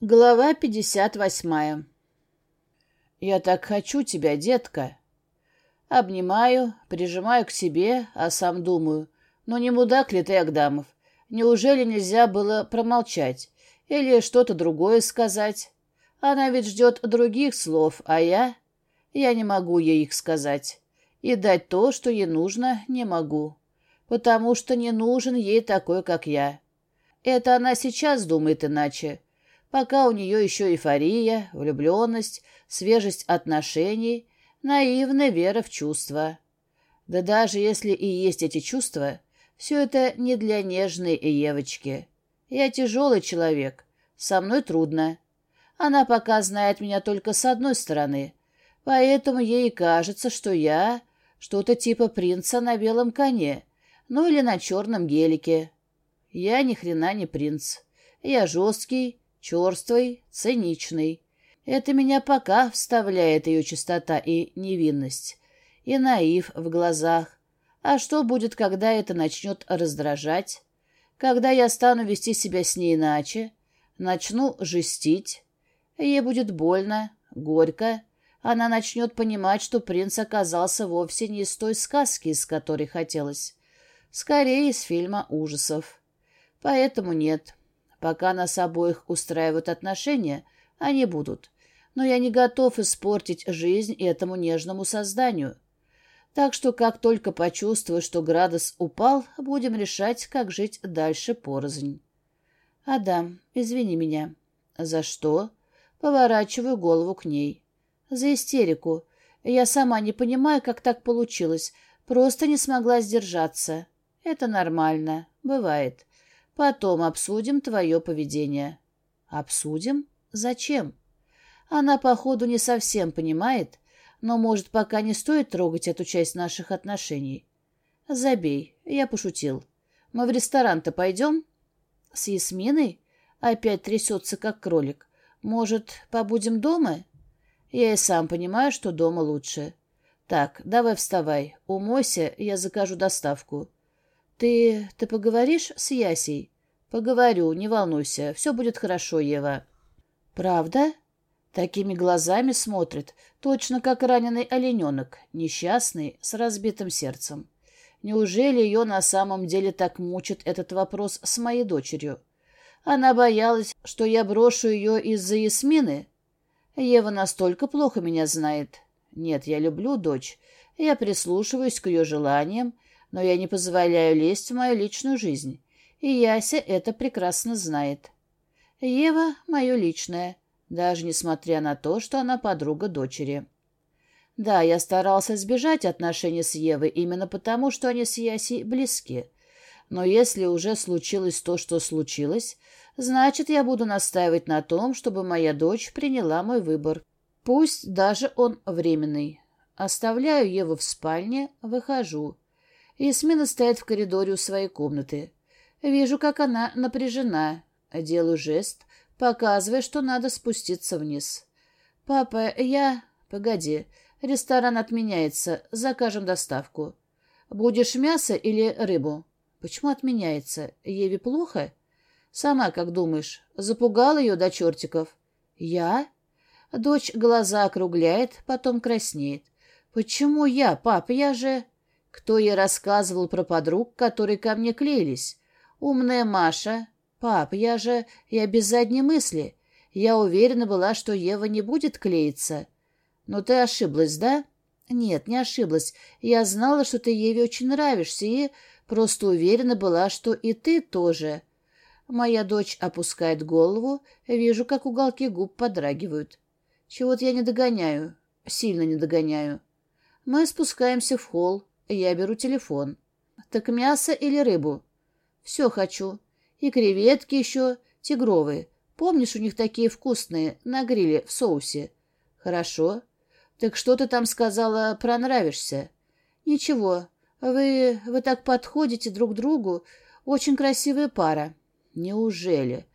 Глава пятьдесят восьмая. «Я так хочу тебя, детка». Обнимаю, прижимаю к себе, а сам думаю, ну не мудак ли ты, Агдамов? Неужели нельзя было промолчать или что-то другое сказать? Она ведь ждет других слов, а я... Я не могу ей их сказать. И дать то, что ей нужно, не могу. Потому что не нужен ей такой, как я. Это она сейчас думает иначе пока у нее еще эйфория, влюбленность, свежесть отношений, наивная вера в чувства. Да даже если и есть эти чувства, все это не для нежной Евочки. Я тяжелый человек, со мной трудно. Она пока знает меня только с одной стороны, поэтому ей кажется, что я что-то типа принца на белом коне, ну или на черном гелике. Я ни хрена не принц. Я жесткий, черствый, циничный. Это меня пока вставляет ее чистота и невинность, и наив в глазах. А что будет, когда это начнет раздражать? Когда я стану вести себя с ней иначе, начну жестить, ей будет больно, горько, она начнет понимать, что принц оказался вовсе не из той сказки, из которой хотелось. Скорее, из фильма ужасов. Поэтому нет, Пока нас обоих устраивают отношения, они будут. Но я не готов испортить жизнь этому нежному созданию. Так что, как только почувствую, что градус упал, будем решать, как жить дальше порознь. Адам, извини меня. За что? Поворачиваю голову к ней. За истерику. Я сама не понимаю, как так получилось. Просто не смогла сдержаться. Это нормально. Бывает. Потом обсудим твое поведение. Обсудим? Зачем? Она, походу, не совсем понимает, но, может, пока не стоит трогать эту часть наших отношений. Забей, я пошутил. Мы в ресторан-то пойдем? С Ясминой? Опять трясется, как кролик. Может, побудем дома? Я и сам понимаю, что дома лучше. Так, давай вставай, умойся, я закажу доставку. «Ты... ты поговоришь с Ясей?» «Поговорю, не волнуйся, все будет хорошо, Ева». «Правда?» Такими глазами смотрит, точно как раненый олененок, несчастный, с разбитым сердцем. Неужели ее на самом деле так мучит этот вопрос с моей дочерью? Она боялась, что я брошу ее из-за Ясмины? Ева настолько плохо меня знает. Нет, я люблю дочь, я прислушиваюсь к ее желаниям, но я не позволяю лезть в мою личную жизнь, и Яся это прекрасно знает. Ева — мое личное, даже несмотря на то, что она подруга дочери. Да, я старался избежать отношений с Евой именно потому, что они с Ясей близки. Но если уже случилось то, что случилось, значит, я буду настаивать на том, чтобы моя дочь приняла мой выбор. Пусть даже он временный. Оставляю Еву в спальне, выхожу. Ясмина стоит в коридоре у своей комнаты. Вижу, как она напряжена. Делаю жест, показывая, что надо спуститься вниз. «Папа, я...» «Погоди, ресторан отменяется, закажем доставку. Будешь мясо или рыбу?» «Почему отменяется? Еве плохо?» «Сама как думаешь, запугал ее до чертиков?» «Я?» Дочь глаза округляет, потом краснеет. «Почему я, пап? Я же...» Кто ей рассказывал про подруг, которые ко мне клеились? Умная Маша. Пап, я же... Я без задней мысли. Я уверена была, что Ева не будет клеиться. Но ты ошиблась, да? Нет, не ошиблась. Я знала, что ты Еве очень нравишься, и просто уверена была, что и ты тоже. Моя дочь опускает голову, вижу, как уголки губ подрагивают. Чего-то я не догоняю, сильно не догоняю. Мы спускаемся в холл. Я беру телефон. Так мясо или рыбу? Все хочу. И креветки еще тигровые. Помнишь, у них такие вкусные, на гриле, в соусе? Хорошо. Так что ты там сказала про нравишься? Ничего. Вы, вы так подходите друг другу. Очень красивая пара. Неужели?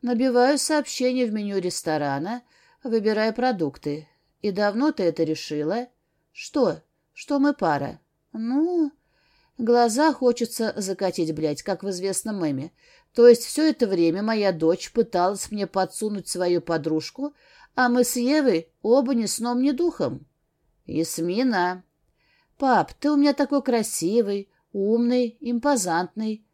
Набиваю сообщение в меню ресторана, выбираю продукты. И давно ты это решила? Что? Что мы пара? Ну, Глаза хочется закатить, блядь, как в известном меме. То есть все это время моя дочь пыталась мне подсунуть свою подружку, а мы с Евой оба ни сном, ни духом. Ясмина. Пап, ты у меня такой красивый, умный, импозантный.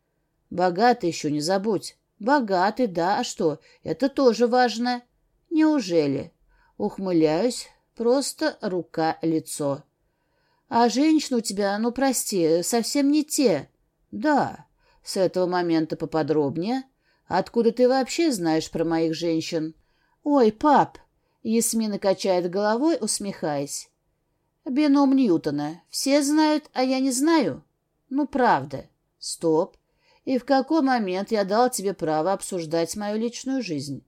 Богатый еще не забудь. Богатый, да, а что? Это тоже важно. Неужели? Ухмыляюсь, просто рука-лицо. А женщины у тебя, ну прости, совсем не те. Да. С этого момента поподробнее. Откуда ты вообще знаешь про моих женщин? Ой, пап. Ясмина качает головой, усмехаясь. Бином Ньютона. Все знают, а я не знаю. Ну, правда. Стоп. И в какой момент я дал тебе право обсуждать мою личную жизнь?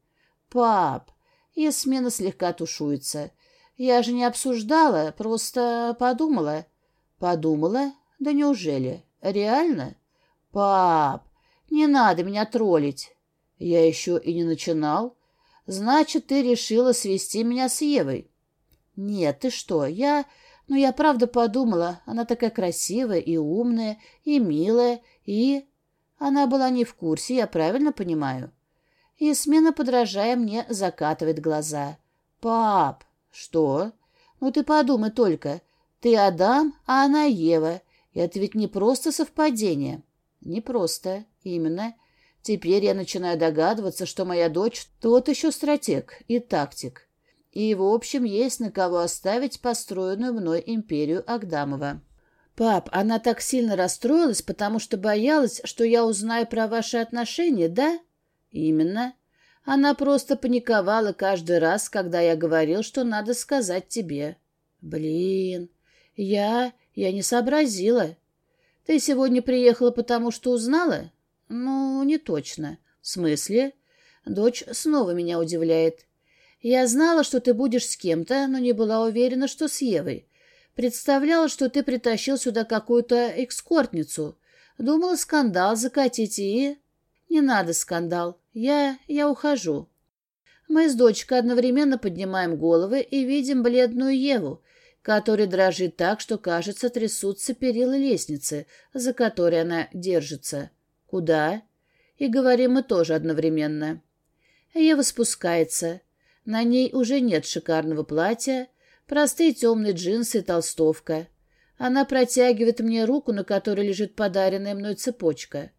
Пап, Ясмина слегка тушуется. Я же не обсуждала, просто подумала. Подумала? Да неужели? Реально? Пап, не надо меня троллить. Я еще и не начинал. Значит, ты решила свести меня с Евой? Нет, ты что, я... Ну, я правда подумала, она такая красивая и умная, и милая, и... Она была не в курсе, я правильно понимаю? И смена, подражая мне, закатывает глаза. «Пап!» «Что?» «Ну ты подумай только. Ты Адам, а она Ева. Это ведь не просто совпадение». «Не просто. Именно. Теперь я начинаю догадываться, что моя дочь тот еще стратег и тактик. И, в общем, есть на кого оставить построенную мной империю Агдамова». «Пап, она так сильно расстроилась, потому что боялась, что я узнаю про ваши отношения, да?» «Именно. Она просто паниковала каждый раз, когда я говорил, что надо сказать тебе». «Блин, я... я не сообразила. Ты сегодня приехала, потому что узнала?» «Ну, не точно. В смысле?» Дочь снова меня удивляет. «Я знала, что ты будешь с кем-то, но не была уверена, что с Евой. Представляла, что ты притащил сюда какую-то экскортницу. Думала скандал закатить и... Не надо скандал. Я... я ухожу. Мы с дочкой одновременно поднимаем головы и видим бледную Еву, которая дрожит так, что, кажется, трясутся перила лестницы, за которой она держится. Куда? И говорим мы тоже одновременно. Ева спускается. На ней уже нет шикарного платья, Простые темные джинсы и толстовка. Она протягивает мне руку, на которой лежит подаренная мной цепочка.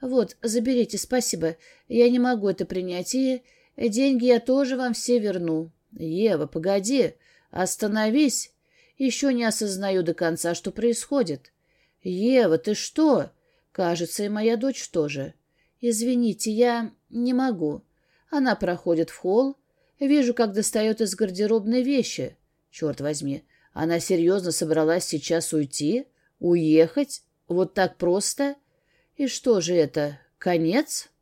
«Вот, заберите, спасибо. Я не могу это принять, и деньги я тоже вам все верну». «Ева, погоди, остановись. Еще не осознаю до конца, что происходит». «Ева, ты что?» «Кажется, и моя дочь тоже». «Извините, я не могу». Она проходит в холл. Вижу, как достает из гардеробной вещи. Черт возьми, она серьезно собралась сейчас уйти? Уехать? Вот так просто? И что же это, конец?